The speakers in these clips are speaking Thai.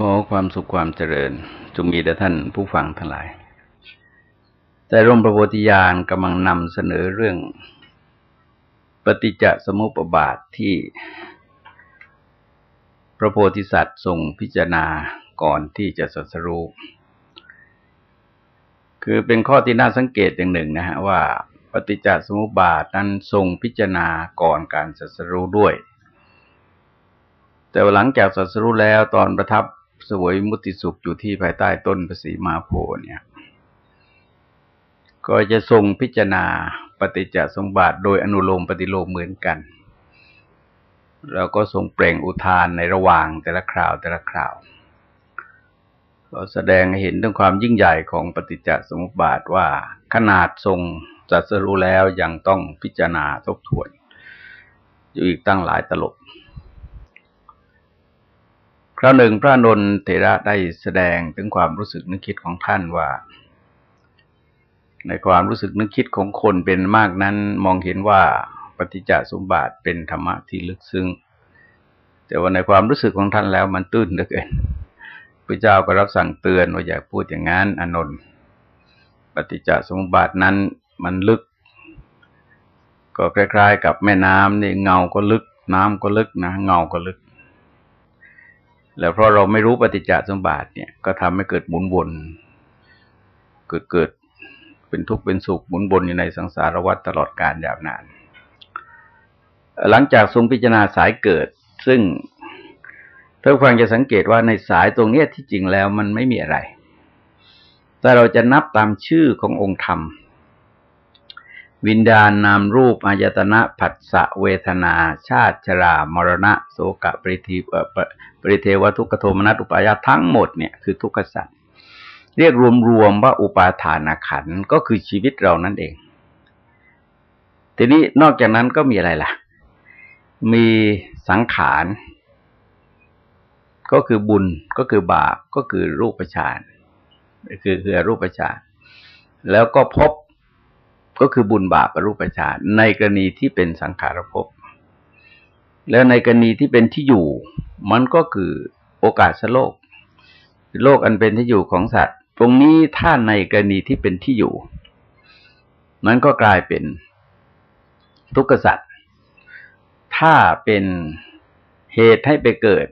ขอความสุขความเจริญจงมีแด่ท่านผู้ฟังทั้งหลาย แต่ร่มประโพธิญาณกำลังนำเสนอเรื่อง ปฏิจจสมุปบาทที่ พระโพธิสัตว์ทรงพิจารณาก่อนที่จะสัสรู้คือเป็นข้อที่น่าสังเกตอย่างหนึ่งนะฮะว่า ปฏิจจสมุปบาทนั้นทรงพิจารณาก่อนการสัสรู้ด้วย แต่หลังจากสัสรู้แล้วตอนประทับ สวยมุติสุขอยู่ที่ภายใต้ต้นภษีมาโพเนี่ย ก็จะทรงพิจารณาปฏิจจสมบัติโดยอนุโลมปฏิโลมเหมือนกัน แล้วก็ทรงเปล่งอุทานในระหว่างแต่ละคราวแต่ละคราว ก็แสดงให้เห็นถึงความยิ่งใหญ่ของปฏิจจสมุปบาทว่าขนาดทรงจัดสรู้แล้วยังต้องพิจารณาทบทวน อยู่อีกตั้งหลายตลบ คราวหนึ่งพระนนเถระได้แสดงถึงความรู้สึกนึกคิดของท่านว่า ในความรู้สึกนึกคิดของคนเป็นมากนั้นมองเห็นว่าปฏิจจสมบัติเป็นธรรมะที่ลึกซึ้งแต่ว่าในความรู้สึกของท่านแล้วมันตื้นเหลือเกินพระเจ้าก็รับสั่งเตือนว่าอย่าพูดอย่างนั้นอนนท์ปฏิจจสมบัตินั้นมันลึก ก็คล้าย ๆ กับแม่น้ำนี่เงาก็ลึก น้ำก็ลึกนะเงาก็ลึก แล้วเพราะเราไม่รู้ปฏิจจสมบัติเนี่ย ก็ทำให้เกิดหมุนวน เกิดเกิดเป็นทุกข์เป็นสุขหมุนวนอยู่ในสังสารวัฏตลอดกาลยาวนาน หลังจากทรงพิจารณาสายเกิด ซึ่งท่านฟังจะสังเกตว่าในสายตรงนี้ที่จริงแล้วมันไม่มีอะไร แต่เราจะนับตามชื่อขององค์ธรรม วิญญาณนามรูปอายตนะผัสสะเวทนา ชาติชรามรณะ โสกะปริทีปริเทวทุกขโทมนัสอุปายาทั้งหมดเนี่ยคือทุกขสัตว์เรียกรวมๆว่าอุปาทานขันก็คือชีวิตเรานั่นเอง ทีนี้นอกจากนั้นก็มีอะไรล่ะ มีสังขาร ก็คือบุญก็คือบาปก็คือรูปฌานคือคือรูปฌานแล้วก็พบ ก็คือบุญบาปรูปฌานในกรณีที่เป็นสังขารภพแล้วในกรณีที่เป็นที่อยู่ มันก็คือโอกาสโลก โลกอันเป็นที่อยู่ของสัตว์ ตรงนี้ถ้าในกรณีที่เป็นที่อยู่มันก็กลายเป็นทุกขสัตว์ถ้าเป็นเหตุให้ไปเกิด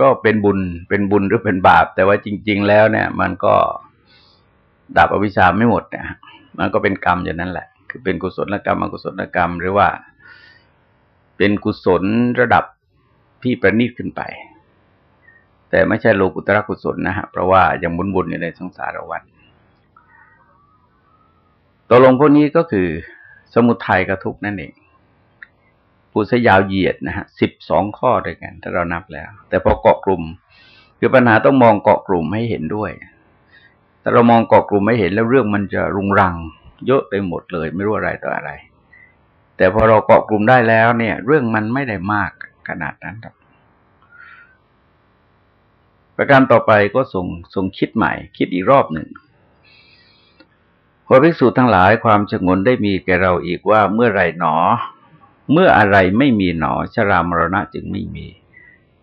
ก็เป็นบุญเป็นบุญหรือเป็นบาป แต่ว่าจริง ๆ แล้วเนี่ย มันก็ ดับอวิชชาไม่หมดเนี่ยมันก็เป็นกรรมอย่างนั้นแหละ คือเป็นกุศลกรรมอกุศลกรรม หรือว่า เป็นกุศลระดับที่ประณีตขึ้นไป แต่ไม่ใช่โลกุตระกุศลนะฮะเพราะว่ายังมุนบุญอยู่ในสังสารวัฏตัวลงพวกนี้ก็คือ สมุทัยกับทุกนั่นเองพูดซะยาวเหยียดนะฮะสิบสองข้อด้วยกัน ถ้าเรานับแล้ว แต่พอเกาะกลุ่ม คือปัญหาต้องมองเกาะกลุ่มให้เห็นด้วย แต่เรามองเกาะกลุ่มไม่เห็นแล้วเรื่องมันจะรุงรัง เยอะไปหมดเลย ไม่รู้อะไรต่ออะไร แต่พอเราเกาะกลุ่มได้แล้วเนี่ย เรื่องมันไม่ได้มากขนาดนั้นครับ ประการต่อไปก็ส่งส่งคิดใหม่ คิดอีกรอบหนึ่งพอภิกษุทั้งหลายความชงนได้มีแก่เราอีกว่าเมื่อไรหนอ เมื่ออะไรไม่มีหนอชรามรณะจึงไม่มี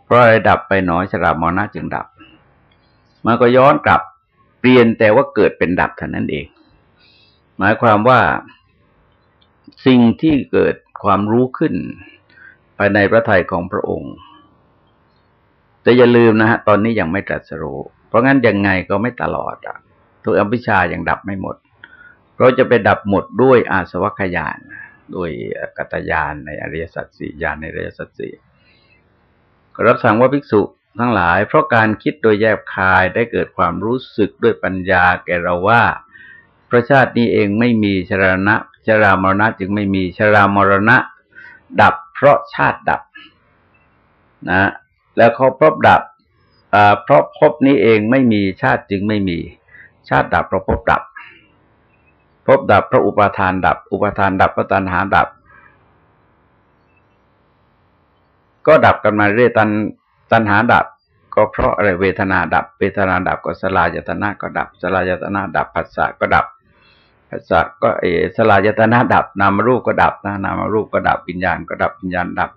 เพราะอะไรดับไปหนอชรามรณะจึงดับ มันก็ย้อนกลับ ปลี่ยนแต่ว่าเกิดเป็นดับเท่านั้นเอง หมายความว่าสิ่งที่เกิดความรู้ขึ้น ภายในพระทัยของพระองค์ แต่อย่าลืมนะฮะตอนนี้ยังไม่ตรัสรู้เพราะงั้นยังไงก็ไม่ตลอดอะตัวอภิชายังดับไม่หมด เราจะไปดับหมดด้วยอาสวัคยานด้วยกัตยานในอริยสัจสี่ญาณในอริยสัจสี่รับสั่งว่าภิกษุ ทั้งหลาย เพราะการคิดโดยแยบคายได้เกิดความรู้สึกด้วยปัญญาแก่เราว่าพระชาตินี้เองไม่มีชรณะชรามรณะจึงไม่มีชรามรณะ ดับเพราะชาติดับนะแล้วเขาพบดับเพราะพบนี้เองไม่มีชาติจึงไม่มี ชาติดับเพราะพบดับ พบดับเพราะอุปาทานดับ อุปาทานดับเพราะตัณหาดับ ก็ดับกันมาเรื่อยตันตัณหาดับ ก็เพราะอะไรเวทนาดับ เวทนาดับก็สลายตนะก็ดับ สลายตนะดับผัสสะก็ดับภาษาก็เอสลายตนะดับ นามรูปก็ดับนะนามรูปก็ดับวิญญาณก็ดับวิญญาณดับ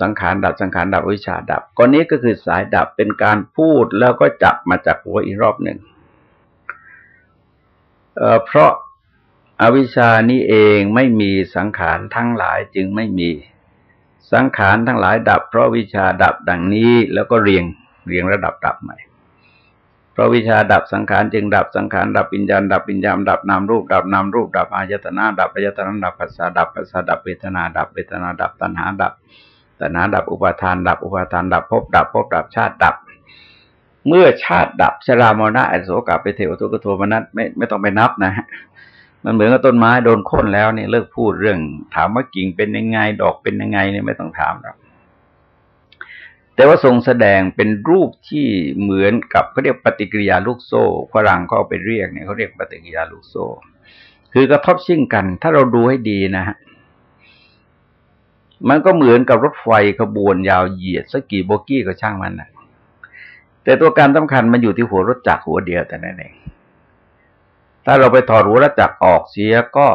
สังขารดับสังขารดับวิชาดับก้อนนี้ก็คือสายดับเป็นการพูดแล้วก็จับมาจากหัวอีกรอบหนึ่งเเพราะอาวิชานี้เองไม่มีสังขารทั้งหลายจึงไม่มี สังขารทั้งหลายดับ เพราะวิชาดับดังนี้แล้วก็เรียงเรียงระดับดับใหม่ เพราะวิชาดับสังขารจึงดับสังขารดับปิญญาดับปิญญาณดับนามรูป ดับนามรูป ดับอายตนะดับอายตนะดับปัสสะดับปัสสะดับเวทนาดับเวทนาดับตัณหาดับตัณหาดับอุปาทาน ดับอุปาทานดับภพดับภพดับชาติดับ เมื่อชาติดับชรามรณะอโศกไปเทวทุกโทมนัสไม่ไม่ต้องไปนับนะฮะ มันเหมือนกับต้นไม้โดนค้นแล้วเนี่ยเลิกพูดเรื่อง ถามว่ากิ่งเป็นยังไง ดอกเป็นยังไงเนี่ยไม่ต้องถามหรอกแต่ว่าทรงแสดงเป็นรูปที่เหมือนกับเขาเรียกปฏิกิริยาลูกโซ่ฝรั่งเขาไปเรียกเนี่ยเขาเรียกปฏิกิริยาลูกโซ่ คือกระทบชิ่งกัน ถ้าเราดูให้ดีนะฮะมันก็เหมือนกับรถไฟขบวนยาวเหยียดสักกี่โบกี้ก็ช่างมันนะแต่ตัวการสำคัญมันอยู่ที่หัวรถจักรหัวเดียวแต่นั่นเอง ถ้าเราไปถอดหัวรถจักรออกเสียก็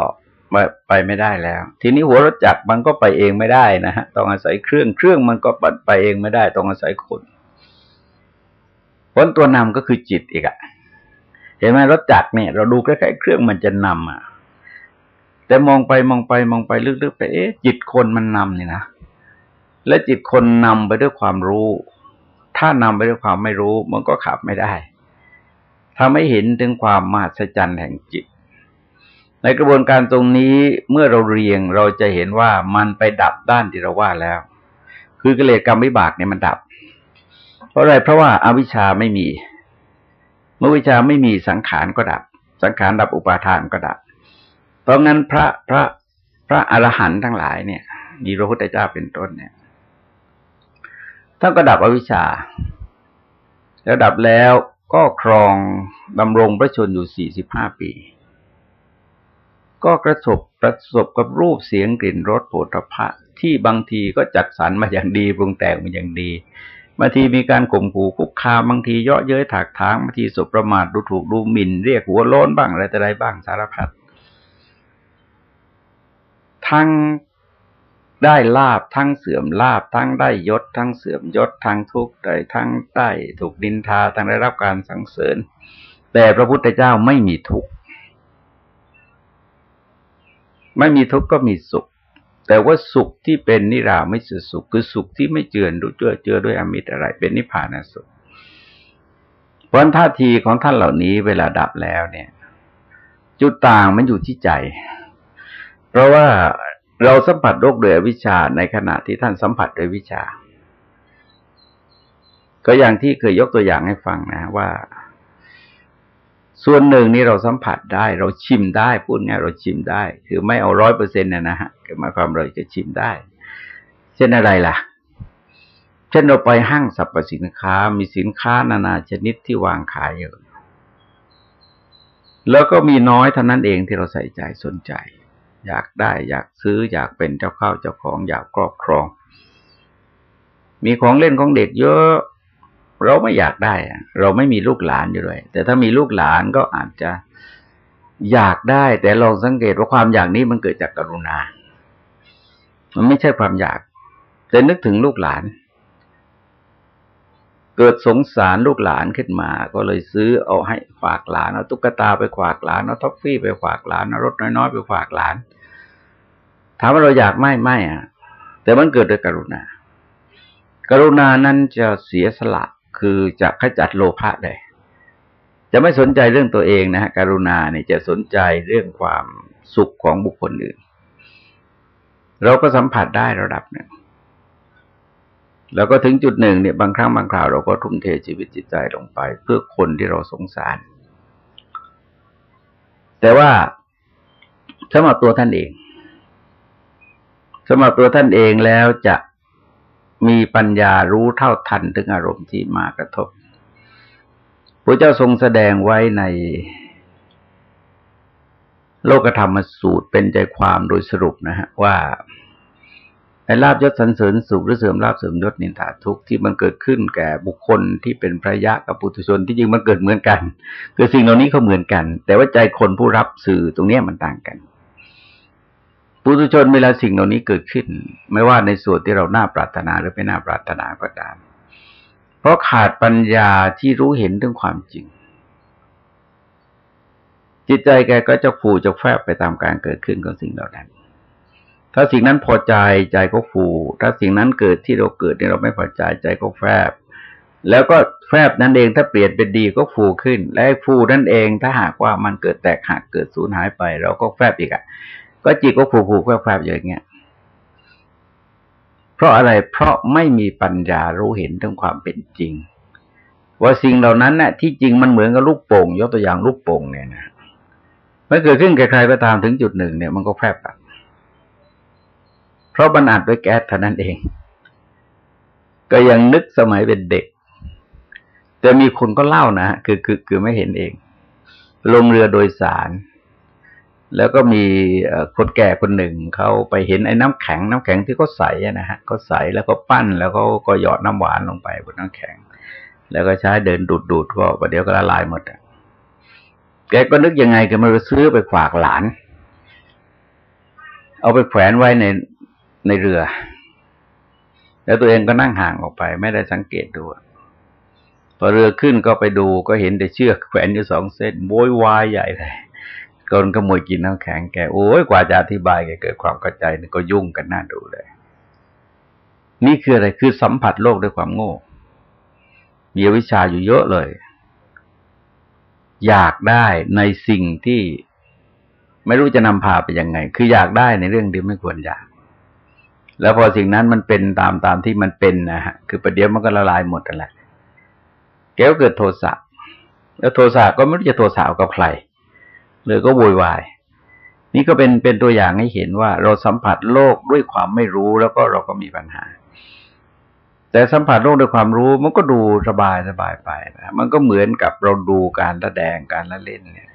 ไปไม่ได้แล้ว ทีนี้หัวรถจักรมันก็ไปเองไม่ได้นะฮะต้องอาศัยเครื่องเครื่องมันก็ไปเองไม่ได้ ต้องอาศัยคนผลตัวนำก็คือจิตอีกอะเห็นไหมรถจักรเนี่ย เราดูใกล้ๆเครื่องมันจะนำอะ แต่มองไปมองไปมองไปลึกๆไปเอ๊ะจิตคนมันนำนี่นะและจิตคนนำไปด้วยความรู้ ถ้านำไปด้วยความไม่รู้ มันก็ขับไม่ได้ ทำให้เห็นถึงความมหัศจรรย์แห่งจิต ในกระบวนการตรงนี้เมื่อเราเรียงเราจะเห็นว่ามันไปดับด้านที่เราว่าแล้ว คือกิเลสกรรมวิบากเนี่ยมันดับ เพราะอะไรเพราะว่าอาวิชชาไม่มี เมื่อวิชาไม่มีสังขารก็ดับ สังขารดับอุปาทานก็ดับ เพราะงั้นพระพระพระอรหันต์ทั้งหลายเนี่ยมีพระพุทธเจ้าเป็นต้นเนี่ยท่านก็ดับอวิชชาแล้วดับแล้ว ก็ครองดำรงพระชนอยู่สี่สิบห้าปี ก็กระสบประสบกับรูปเสียงกลิ่นรสโผฏฐะที่บางทีก็จัดสรรมาอย่างดีปรุงแต่งมาอย่างดีบางทีมีการข่มขู่คุกคามบางทีเยาะเย้ยถากถางบางทีสบประมาทดูถูกดูหมิ่น เรียกหัวโล้นบ้างอะไรแต่ไรบ้างสารพัดทั้ง ได้ลาบทั้งเสื่อมลาบทั้งได้ยศ ทั้งเสื่อมยศทั้งทุกข์ได้ทั้งได้ถูกดินทาทั้งได้รับการสังเสริญ แต่พระพุทธเจ้าไม่มีทุกข์ไม่มีทุกข์ก็มีสุข แต่ว่าสุขที่เป็นนิราไม่สุสุข คือสุขที่ไม่เจือนดูเจือเจือด้วยอมิตรอะไร เป็นนิพพานสุขเพราะท่าทีของท่านเหล่านี้เวลาดับแล้วเนี่ย จุดต่างมันอยู่ที่ใจ เพราะว่า เราสัมผัสโรคโดยอวิชชาในขณะที่ท่านสัมผัสโดยวิชา ก็อย่างที่เคยยกตัวอย่างให้ฟังนะว่า ส่วนหนึ่งนี่เราสัมผัสได้ เราชิมได้พูดง่ายเราชิมได้ คือไม่เอาร้อยเปอร์เซ็นต์นะฮะคือมาความเราจะชิมได้ เช่นอะไรล่ะ เช่นเราไปห้างสรรพสินค้ามีสินค้านานาชนิดที่วางขายอยู่แล้วก็มีน้อยเท่านั้นเองที่เราใส่ใจสนใจ อยากได้ อยากซื้อ อยากเป็นเจ้าข้าวเจ้าของ อยากครอบครอง มีของเล่นของเด็กเยอะ เราไม่อยากได้ เราไม่มีลูกหลานอยู่เลยแต่ถ้ามีลูกหลานก็อาจจะอยากได้ แต่ลองสังเกตว่าความอยากนี้มันเกิดจากกรุณา มันไม่ใช่ความอยาก แต่นึกถึงลูกหลาน เกิดสงสารลูกหลานขึ้นมา ก็เลยซื้อเอาให้ฝากหลานเอาตุ๊กตาไปฝากหลานเอาท็อฟฟี่ไปฝากหลานเอารถน้อยๆไปฝากหลาน ถามว่าเราอยากไม่ไม่อะ แต่มันเกิดด้วยกรุณา กรุณานั้นจะเสียสละคือจะขจัดโลภะได้จะไม่สนใจเรื่องตัวเองนะฮะกรุณาเนี่ยจะสนใจเรื่องความสุขของบุคคลอื่น เราก็สัมผัสได้ระดับหนึ่งแล้วก็ถึงจุดหนึ่งเนี่ยบางครั้งบางคราวเราก็ทุ่มเทชีวิตจิตใจลงไป เพื่อคนที่เราสงสาร แต่ว่าสำหรับตัวท่านเอง สำหรับตัวท่านเองแล้วจะมีปัญญารู้เท่าทันถึงอารมณ์ที่มากระทบ พระเจ้าทรงแสดงไว้ในโลกธรรมสูตรเป็นใจความโดยสรุปนะฮะว่าไอ้ลาบยศสันเสริญสุขหรือเสริมลาบเสริมยศนินทาทุกข์ที่มันเกิดขึ้นแก่บุคคลที่เป็นพระยะกับปุถุชนที่จริงมันเกิดเหมือนกัน คือสิ่งเหล่านี้เขาเหมือนกัน แต่ว่าใจคนผู้รับสื่อตรงนี้มันต่างกัน ปุถุชนเวลาสิ่งเหล่านี้เกิดขึ้น ไม่ว่าในส่วนที่เราหน้าปรารถนาหรือไม่น่าปรารถนาก็ตาม เพราะขาดปัญญาที่รู้เห็นเรื่องความจริง จิตใจแกก็จะฟูจะแฟบไปตามการเกิดขึ้นของสิ่งเหล่านั้น ถ้าสิ่งนั้นพอใจใจก็ฟู ถ้าสิ่งนั้นเกิดที่เราเกิดเนี่ยเราไม่พอใจใจก็แฟบแล้วก็แฟบนั่นเองถ้าเปลี่ยนเป็นดีก็ฟูขึ้น และฟูนั่นเองถ้าหากว่ามันเกิดแตกหักเกิดสูญหายไป เราก็แฟบอีกอะ่ะ ก็จิตก็ผูกผูกแฝบๆอย่างเงี้ย เพราะอะไรเพราะไม่มีปัญญารู้เห็นถึงความเป็นจริง ว่าสิ่งเหล่านั้นเนี่ยที่จริงมันเหมือนกับลูกโป่งยกตัวอย่างลูกโป่งเนี่ยนะมื่อเกิดขึ้นกับใครก็ตามถึงจุดหนึ่งเนี่ยมันก็แฝบเพราะบันอัดด้วยแก๊สเท่านั้นเอง ก็ยังนึกสมัยเป็นเด็ก แต่มีคนก็เล่านะคือคือคือไม่เห็นเอง ลงเรือโดยสาร แล้วก็มีคนแก่คนหนึ่งเขาไปเห็นไอ้น้ำแข็งน้ำแข็งที่เขาใส่นะฮะเขาใส่แล้วก็ปั้นแล้วก็ก็หยอดน้ำหวานลงไปบนน้ำแข็ง แล้วก็ใช้เดินดูดดูดก็ประเดี๋ยวก็ละลายหมดแกก็นึกยังไงก็มาซื้อไปฝากหลาน เอาไปแขวนไว้ในในเรือ แล้วตัวเองก็นั่งห่างออกไป ไม่ได้สังเกตดูพอเรือขึ้นก็ไปดูก็เห็นแต่เชือกแขวนอยู่สองเส้นโวยวายใหญ่เลย คนขโมยกินน้ำแข็งแกโอ้ยกว่าจะอธิบายแกเกิดความเข้าใจนี่ก็ยุ่งกันน่าดูเลย นี่คืออะไรคือสัมผัสโลกด้วยความโง่มีวิชาอยู่เยอะเลย อยากได้ในสิ่งที่ไม่รู้จะนำพาไปยังไง คืออยากได้ในเรื่องที่ไม่ควรอยาก แล้วพอสิ่งนั้นมันเป็นตามตามที่มันเป็นนะฮะ คือประเดี๋ยวมันก็ละลายหมดนั่นแหละแกก็เกิดโทสะ แล้วโทสะก็ไม่รู้จะโทสะกับใคร เลยก็โวยวาย นี่ก็เป็นเป็นตัวอย่างให้เห็นว่า เราสัมผัสโลกด้วยความไม่รู้แล้วก็เราก็มีปัญหา แต่สัมผัสโลกด้วยความรู้มันก็ดูสบายสบายไปนะมันก็เหมือนกับเราดูการแสดงการละเล่นเนี่ย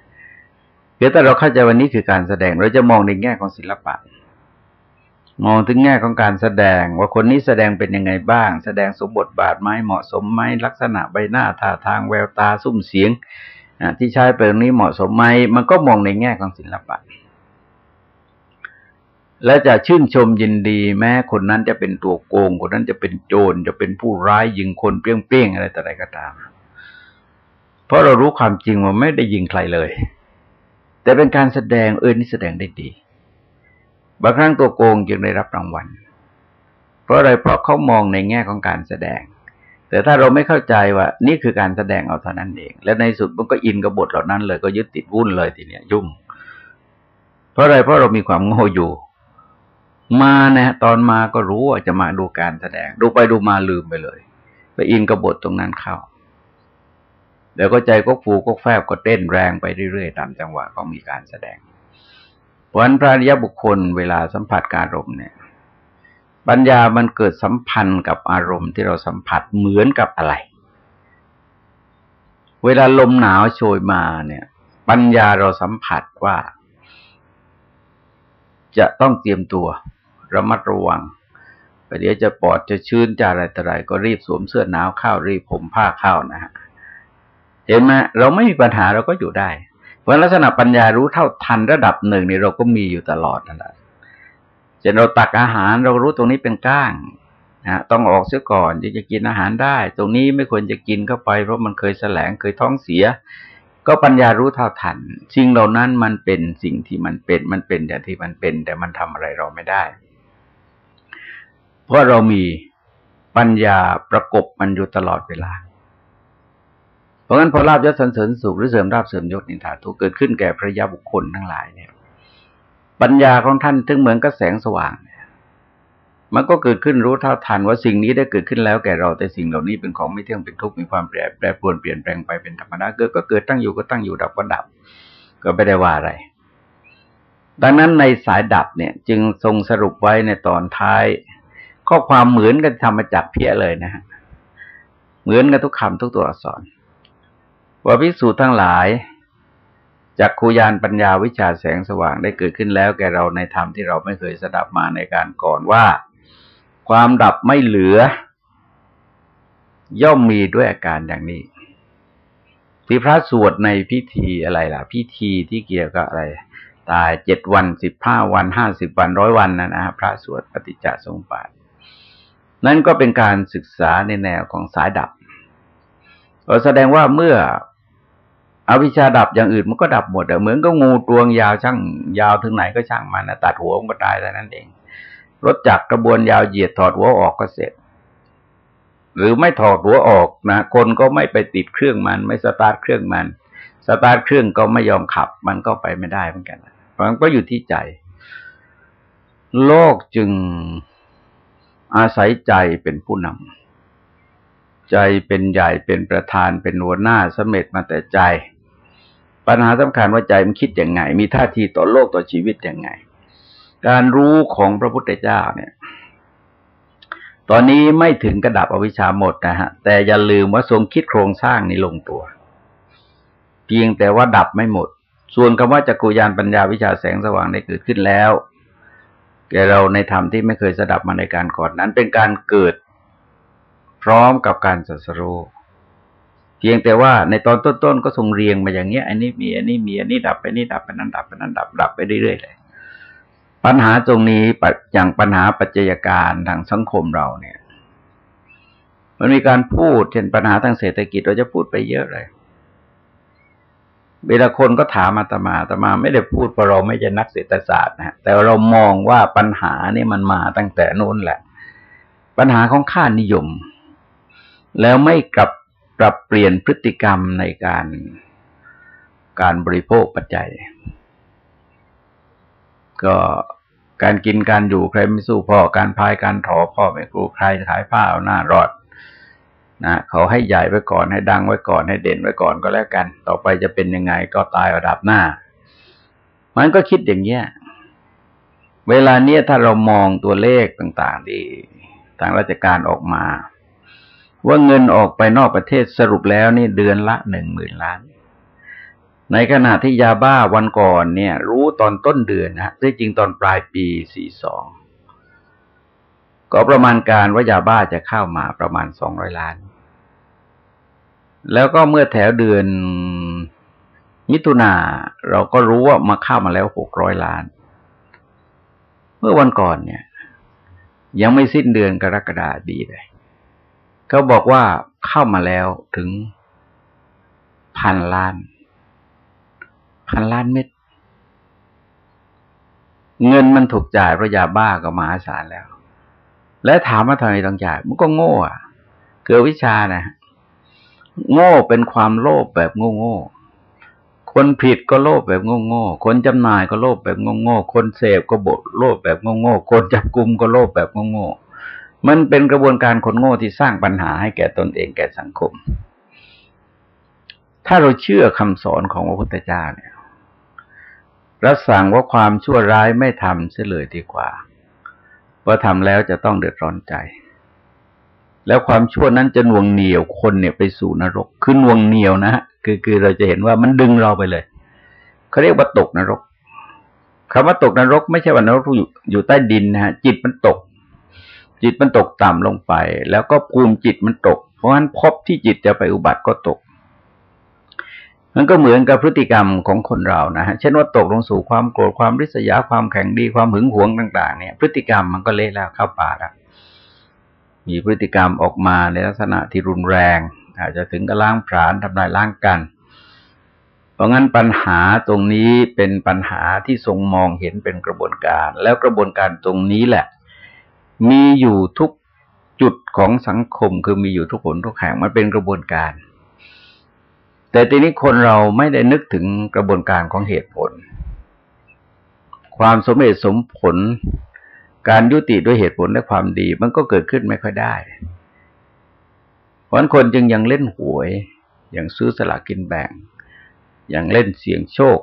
เดี๋ยวแต่เราเข้าใจวันนี้คือการแสดงเราจะมองในแง่ของศิลปะมองถึงแง่ของการแสดงว่าคนนี้แสดงเป็นยังไงบ้าง แสดงสมบทบาทไหมเหมาะสมไหมลักษณะใบหน้าท่าทางแววตาซุ้มเสียง ที่ใช้ไปตรงนี้เหมาะสมไหมมันก็มองในแง่ของศิลปะ และจะชื่นชมยินดี แม้คนนั้นจะเป็นตัวโกง คนนั้นจะเป็นโจรจะเป็นผู้ร้ายยิงคนเปรี้ยงๆอะไรแต่อะไรก็ตาม เพราะเรารู้ความจริงว่าไม่ได้ยิงใครเลย แต่เป็นการแสดงเออนี่แสดงได้ดี บางครั้งตัวโกงจึงได้รับรางวัล เพราะอะไรเพราะเขามองในแง่ของการแสดง แต่ถ้าเราไม่เข้าใจว่า นี่คือการแสดงเอาเท่านั้นเอง และในสุดมันก็อินกับบทเหล่านั้นเลยก็ยึดติดวุ่นเลยทีเนี้ยยุ่ง เพราะอะไรเพราะเรามีความโง่อยู่ มานะตอนมาก็รู้ว่าจะมาดูการแสดง ดูไปดูมาลืมไปเลย ไปอินกับบทตรงนั้นเข้าเดี๋ยวก็ใจก็ฟูก็แฟบก็เต้นแรงไปเรื่อยๆตามจังหวะของมีการแสดงเพราะนั้นพระริยบุคคลเวลาสัมผัสการรมเนี่ย ปัญญามันเกิดสัมพันธ์กับอารมณ์ที่เราสัมผัสเหมือนกับอะไร เวลาลมหนาวโชยมาเนี่ย ปัญญาเราสัมผัสว่า จะต้องเตรียมตัว ระมัดระวังปเดี๋ยวจะปอดจะชื้นจะอะไรต่ออะไรก็รีบสวมเสื้อหนาวเข้ารีบผมผ้าเข้านะฮะเห็นไหมเราไม่มีปัญหาเราก็อยู่ได้ เพราะลักษณะปัญญารู้เท่าทันระดับหนึ่งนี่เราก็มีอยู่ตลอดนั่นแหละ จะเราตักอาหารเรารู้ตรงนี้เป็นก้างนะต้องออกเสียก่อนจึงจะกินอาหารได้ ตรงนี้ไม่ควรจะกินเข้าไปเพราะมันเคยแสลงเคยท้องเสีย ก็ปัญญารู้เท่าทันสิ่งเหล่านั้นมันเป็นสิ่งที่มันเป็นมันเป็นอย่างที่มันเป็น แต่มันทำอะไรเราไม่ได้ เพราะเรามีปัญญาประกบมันอยู่ตลอดเวลา เพราะงั้นพอลาบยศสันเสริญสุขหรือเสริมราบเสริมยศนินทาทุกเกิดขึ้นแก่พระยาบุคคลทั้งหลายเนี่ย ปัญญาของท่านถึงเหมือนกับแสงสว่าง มันก็เกิดขึ้นรู้เท่าทันว่าสิ่งนี้ได้เกิดขึ้นแล้วแก่เราแต่สิ่งเหล่านี้เป็นของไม่เที่ยงเป็นทุกข์มีความแปรแปรปรวนเปลี่ยนแปลงไปเป็นธรรมดาเกิดก็เกิดตั้งอยู่ก็ตั้งอยู่ดับก็ดับ ก็ไม่ได้ว่าอะไร ดังนั้นในสายดับเนี่ย จึงทรงสรุปไว้ในตอนท้าย ข้อความเหมือนกันธรรมจักเพี้ยเลยนะฮะเหมือนกันทุกคำทุกตัวอักษรว่าพิสูจน์ทั้งหลาย จากคูยานปัญญาวิชาแสงสว่างได้เกิดขึ้นแล้วแก่เราในธรรมที่เราไม่เคยสดับมาในการก่อนว่า ความดับไม่เหลือ ย่อมมีด้วยอาการอย่างนี้ ที่พระสวดในพิธีอะไรล่ะ พิธีที่เกี่ยวกับอะไร ตายเจ็ดวันสิบห้าวันห้าสิบวันร้อยวันนะนะพระสวดปฏิจจสมุปบาทนั่นก็เป็นการศึกษาในแนวของสายดับแสดงว่าเมื่อ อวิชชาดับอย่างอื่นมันก็ดับหมดเหมือนก็งูตวงยาวช่างยาวถึงไหนก็ช่างมันนะตัดหัวมันก็ตายแต่นั้นเองรถจักรกระบวนยาวเหยียดถอดหัวออกก็เสร็จ หรือไม่ถอดหัวออกนะคนก็ไม่ไปติดเครื่องมัน ไม่สตาร์ทเครื่องมัน สตาร์ทเครื่องก็ไม่ยอมขับ มันก็ไปไม่ได้เหมือนกันมันก็อยู่ที่ใจ โลกจึงอาศัยใจเป็นผู้นำใจเป็นใหญ่เป็นประธานเป็นหัวหน้าสำเร็จมาแต่ใจ ปัญหาสำคัญว่าใจมันคิดอย่างไง มีท่าทีต่อโลกต่อชีวิตอย่างไง การรู้ของพระพุทธเจ้าเนี่ย ตอนนี้ไม่ถึงกระดับอวิชชาหมดนะฮะ แต่อย่าลืมว่าทรงคิดโครงสร้างนี้ลงตัว เพียงแต่ว่าดับไม่หมด ส่วนคำว่าจักรุยานปัญญาวิชาแสงสว่างได้เกิดขึ้นแล้วแกเราในธรรมที่ไม่เคยสดับมาในการก่อนนั้นเป็นการเกิดพร้อมกับการสัสรู้ เพียงแต่ว่าในตอนต้นๆก็ทรงเรียงมาอย่างเงี้ยอันนี้มีอันนี้มีอันนี้ดับไปนี่ดับไปนั้นดับไปนั้นดับดับไปเรื่อยๆเลย ปัญหาตรงนี้อย่างปัญหาปัจจัยการทางสังคมเราเนี่ย มันมีการพูดเช่นปัญหาทางเศรษฐกิจเราจะพูดไปเยอะเลยเวลาคนก็ถามอาตมาอาตมาไม่ได้พูดเพราะเราไม่ใช่นักเศรษฐศาสตร์นะแต่เรามองว่าปัญหานี่มันมาตั้งแต่นู้นแหละ ปัญหาของค่านิยม แล้วไม่กลับ ปรับเปลี่ยนพฤติกรรมในการการบริโภคปัจจัย ก็การกินการอยู่ใครไม่สู้พ่อการพายการถอพ่อไม่กลัวใครขายผ้าเอาหน้ารอดนะเขาให้ใหญ่ไว้ก่อนให้ดังไว้ก่อนให้เด่นไว้ก่อนก็แล้วกัน ต่อไปจะเป็นยังไงก็ตายระดับหน้า มันก็คิดอย่างเงี้ยเวลาเนี้ยถ้าเรามองตัวเลขต่าง ๆ ที่ทางราชการออกมา ว่าเงินออกไปนอกประเทศสรุปแล้วนี่เดือนละหนึ่งหมื่นล้าน ในขณะที่ยาบ้าวันก่อนเนี่ย รู้ตอนต้นเดือนนะที่จริงตอนปลายปีสี่สองก็ประมาณการว่ายาบ้าจะเข้ามาประมาณสองร้อยล้าน แล้วก็เมื่อแถวเดือนมิถุนาเราก็รู้ว่ามาเข้ามาแล้วหกร้อยล้าน เมื่อวันก่อนเนี่ย ยังไม่สิ้นเดือนกรกฎาดีเลย เขาบอกว่าเข้ามาแล้วถึงพันล้าน พันล้านเม็ด เงินมันถูกจ่ายเพราะยาบ้าก็มหาศาลแล้ว และถามว่าทำไมต้องจ่าย มันก็โง่อะเกิดวิชานะ โง่เป็นความโลภแบบโง่โง่คนผิดก็โลภแบบโง่โง่คนจำหน่ายก็โลภแบบโง่โง่คนเสพก็บดโลภแบบโง่โง่คนจับกลุมก็โลภแบบโง่โง่ มันเป็นกระบวนการคนโง่ที่สร้างปัญหาให้แก่ตนเองแก่สังคม ถ้าเราเชื่อคำสอนของพระพุทธเจ้าเนี่ยรัสั่งว่าความชั่วร้ายไม่ทำเสียเลยดีกว่าเพราะทำแล้วจะต้องเดือดร้อนใจ แล้วความชั่วนั้นจะน่วงเหนียวคนเนี่ยไปสู่นรก คือน่วงเหนียวนะฮะคือคือเราจะเห็นว่ามันดึงเราไปเลยเขาเรียกว่าตกนรกคำว่าตกนรกไม่ใช่ว่านรกอยู่อยู่ใต้ดินนะฮะจิตมันตก จิตมันตกต่ำลงไป แล้วก็ภูมิจิตมันตก เพราะฉะนั้นพบที่จิตจะไปอุบัติก็ตก มันก็เหมือนกับพฤติกรรมของคนเรานะฮะเช่นว่าตกลงสู่ความโกรธความริษยาความแข็งดีความหึงหวงต่าง ๆ เนี่ย พฤติกรรมมันก็เละแล้วเข้าป่าแล้วมีพฤติกรรมออกมาในลักษณะที่รุนแรง อาจจะถึงกับล้างผลาญทำลายล้างกัน เพราะงั้นปัญหาตรงนี้เป็นปัญหาที่ทรงมองเห็นเป็นกระบวนการ แล้วกระบวนการตรงนี้แหละ มีอยู่ทุกจุดของสังคมคือมีอยู่ทุกผลทุกแห่งมันเป็นกระบวนการ แต่ทีนี้คนเราไม่ได้นึกถึงกระบวนการของเหตุผล ความสมเหตุสมผล การยุติด้วยเหตุผลและความดี มันก็เกิดขึ้นไม่ค่อยได้เพราะคนจึงยังเล่นหวยอย่างซื้อสลากกินแบ่ง อย่างเล่นเสี่ยงโชค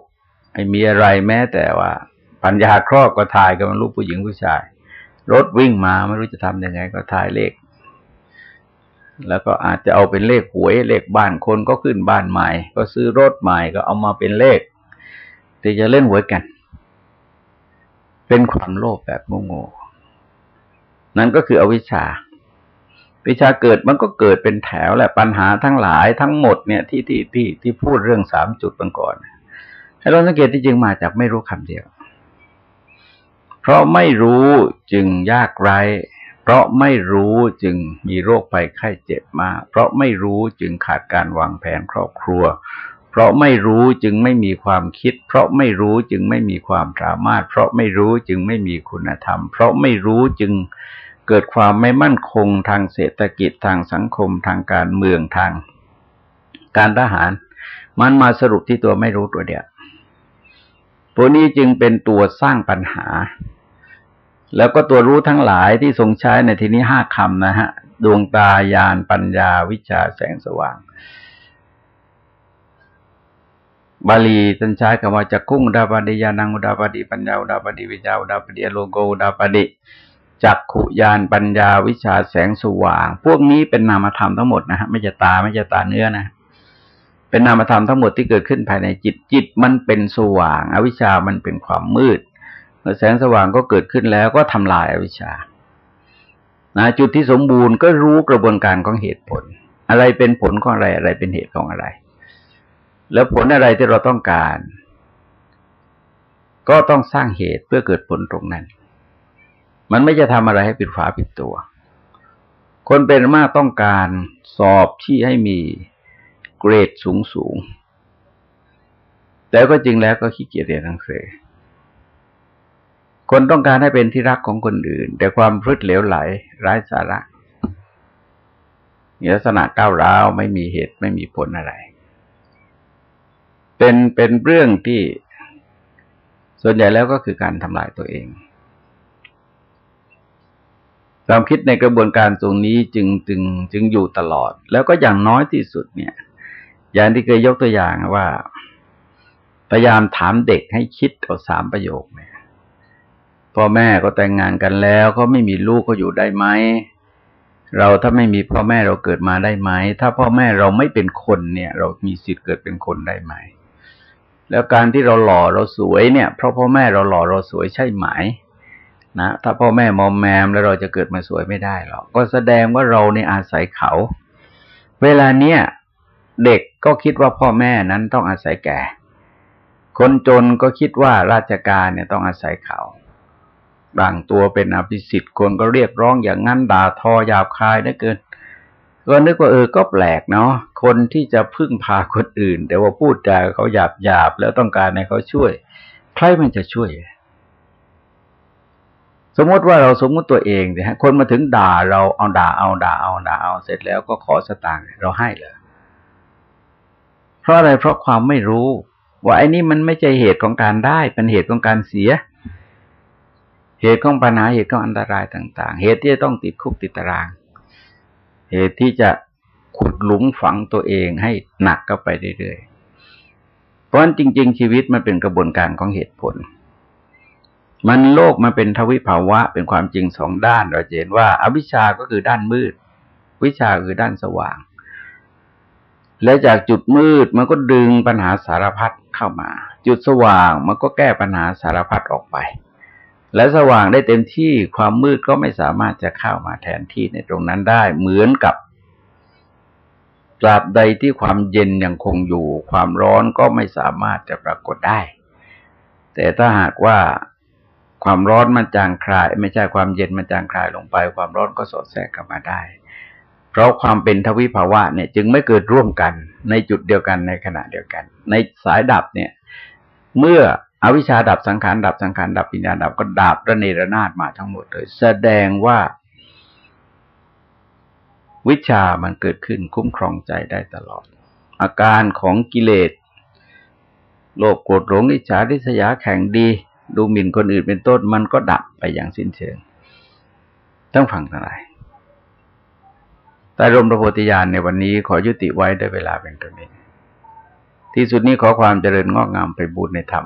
ไอ้มีอะไรแม้แต่ว่า ปัญญาครอบก็ทายกันมันลูกผู้หญิงผู้ชาย รถวิ่งมาไม่รู้จะทำยังไง ก็ถ่ายเลข แล้วก็อาจจะเอาเป็นเลขหวย เลขบ้านคนก็ขึ้นบ้านใหม่ ก็ซื้อรถใหม่ก็เอามาเป็นเลขที่จะเล่นหวยกัน เป็นความโลภแบบโง่ๆนั่นก็คืออวิชชาวิชาเกิดมันก็เกิดเป็นแถวแหละปัญหาทั้งหลายทั้งหมดเนี่ยที่ที่ที่ที่พูดเรื่องสามจุดบังก่อนถ้ให้เราสังเกตที่จริงมาจากไม่รู้คำเดียว เพราะไม่รู้จึงยากไร้เพราะไม่รู้จึงมีโรคภัยไข้เจ็บมา เพราะไม่รู้จึงขาดการวางแผนครอบครัว เพราะไม่รู้จึงไม่มีความคิด เพราะไม่รู้จึงไม่มีความสามารถ เพราะไม่รู้จึงไม่มีคุณธรรม เพราะไม่รู้จึงเกิดความไม่มั่นคงทางเศรษฐกิจทางสังคมทางการเมืองทาง การทหาร มันมาสรุปที่ตัวไม่รู้ตัวเดียวพวนี้จึงเป็นตัวสร้างปัญหา แล้วก็ตัวรู้ทั้งหลายที่ทรงใช้ในที่นี้ห้าคำนะฮะ ดวงตาญาณปัญญาวิชาแสงสว่าง บาลีท่านใช้คำว่าจักกุ้งดาบดียานังอุดาบดีปัญญาอุดาบดีวิชาอุดาบดีโลโกอุดาบดีจักขุยานปัญญาวิชาแสงสว่าง พวกนี้เป็นนามธรรมทั้งหมดนะฮะไม่จะตาไม่จะตาเนื้อนะ เป็นนามธรรมทั้งหมดที่เกิดขึ้นภายในจิตจิตมันเป็นสว่าง อวิชามันเป็นความมืด แสงสว่างก็เกิดขึ้นแล้วก็ทำลายอวิชานะจุดที่สมบูรณ์ก็รู้กระบวนการของเหตุผล อะไรเป็นผลของอะไรอะไรเป็นเหตุของอะไร แล้วผลอะไรที่เราต้องการ ก็ต้องสร้างเหตุเพื่อเกิดผลตรงนั้น มันไม่จะทำอะไรให้ปิดฝาปิดตัว คนเป็นมากต้องการสอบที่ให้มีเกรดสูงสูงแต่ก็จริงแล้วก็ขี้เกียจเรียนหนังสือ คนต้องการให้เป็นที่รักของคนอื่น แต่ความพฤติเหลวไหลไร้สาระมีลักษณะก้าวร้าวไม่มีเหตุไม่มีผลอะไร เป็นเป็นเรื่องที่ส่วนใหญ่แล้วก็คือการทำลายตัวเองความคิดในกระบวนการตรงนี้จึงจึงจึงอยู่ตลอด แล้วก็อย่างน้อยที่สุดเนี่ย อย่างที่เคยยกตัวอย่างว่า พยายามถามเด็กให้คิดเอาสามประโยคเนี่ย พ่อแม่ก็แต่งงานกันแล้วก็ไม่มีลูกก็อยู่ได้ไหมเราถ้าไม่มีพ่อแม่เราเกิดมาได้ไหม ถ้าพ่อแม่เราไม่เป็นคนเนี่ย เรามีสิทธิ์เกิดเป็นคนได้ไหม แล้วการที่เราหล่อเราสวยเนี่ย เพราะพ่อแม่เราหล่อเราสวยใช่ไหมนะถ้าพ่อแม่มอมแมมแล้วเราจะเกิดมาสวยไม่ได้หรอกก็แสดงว่าเราในอาศัยเขา เวลาเนี้ยเด็กก็คิดว่าพ่อแม่นั้นต้องอาศัยแก่ คนจนก็คิดว่าราชการเนี่ยต้องอาศัยเขา บางตัวเป็นอภิสิทธิ์คนก็เรียกร้องอย่างนั้นด่าทอหยาบคายได้เกิน ก็นึกว่าเออก็แปลกเนาะคนที่จะพึ่งพาคนอื่น แต่ว่าพูดจาเขาหยาบหยาบแล้วต้องการให้เขาช่วย ใครมันจะช่วย สมมติว่าเราสมมติตัวเองนะฮะคนมาถึงด่าเราเอาด่าเอาด่าเอาด่าเอาเสร็จแล้วก็ขอสตางค์เราให้เลยเพราะอะไรเพราะความไม่รู้ว่าไอ้นี่มันไม่ใช่เหตุของการได้เป็นเหตุของการเสีย เหตุของปัญหาเหตุของอันตรายต่าง ๆ เหตุที่จะต้องติดคุกติดตาราง เหตุที่จะขุดหลุมฝังตัวเองให้หนักเข้าไปเรื่อยๆ เพราะฉะนั้นจริง ๆ ชีวิตมันเป็นกระบวนการของเหตุผล มันโลกมันเป็นทวิภาวะเป็นความจริงสองด้านเราเห็นว่าอาวิชชาก็คือด้านมืด วิชาคือด้านสว่าง และจากจุดมืดมันก็ดึงปัญหาสารพัดเข้ามา จุดสว่างมันก็แก้ปัญหาสารพัดออกไป และสว่างได้เต็มที่ความมืดก็ไม่สามารถจะเข้ามาแทนที่ในตรงนั้นได้ เหมือนกับตราบใดที่ความเย็นยังคงอยู่ ความร้อนก็ไม่สามารถจะปรากฏได้ แต่ถ้าหากว่าความร้อนมันจางคลาย ไม่ใช่ความเย็นมันจางคลายลงไป ความร้อนก็สอดแทรกกลับมาได้ เพราะความเป็นทวิภาวะเนี่ยจึงไม่เกิดร่วมกันในจุดเดียวกันในขณะเดียวกัน ในสายดับเนี่ย เมื่อ อวิชชาดับสังขารดับสังขารดับปัญญาดับก็ดับระเนระนาดมาทั้งหมดเลย แสดงว่า วิชามันเกิดขึ้นคุ้มครองใจได้ตลอด อาการของกิเลสโลภโกรธหลงอิจฉาริษยาแข่งดี ดูหมิ่นคนอื่นเป็นต้นมันก็ดับไปอย่างสิ้นเชิงต้องฟังทั้งหลายแต่รมพระโพธิญาณในวันนี้ขอยุติไว้ด้วยเวลาเป็นตัวนี้ที่สุดนี้ขอความเจริญงอกงามไปบูรณนธรรม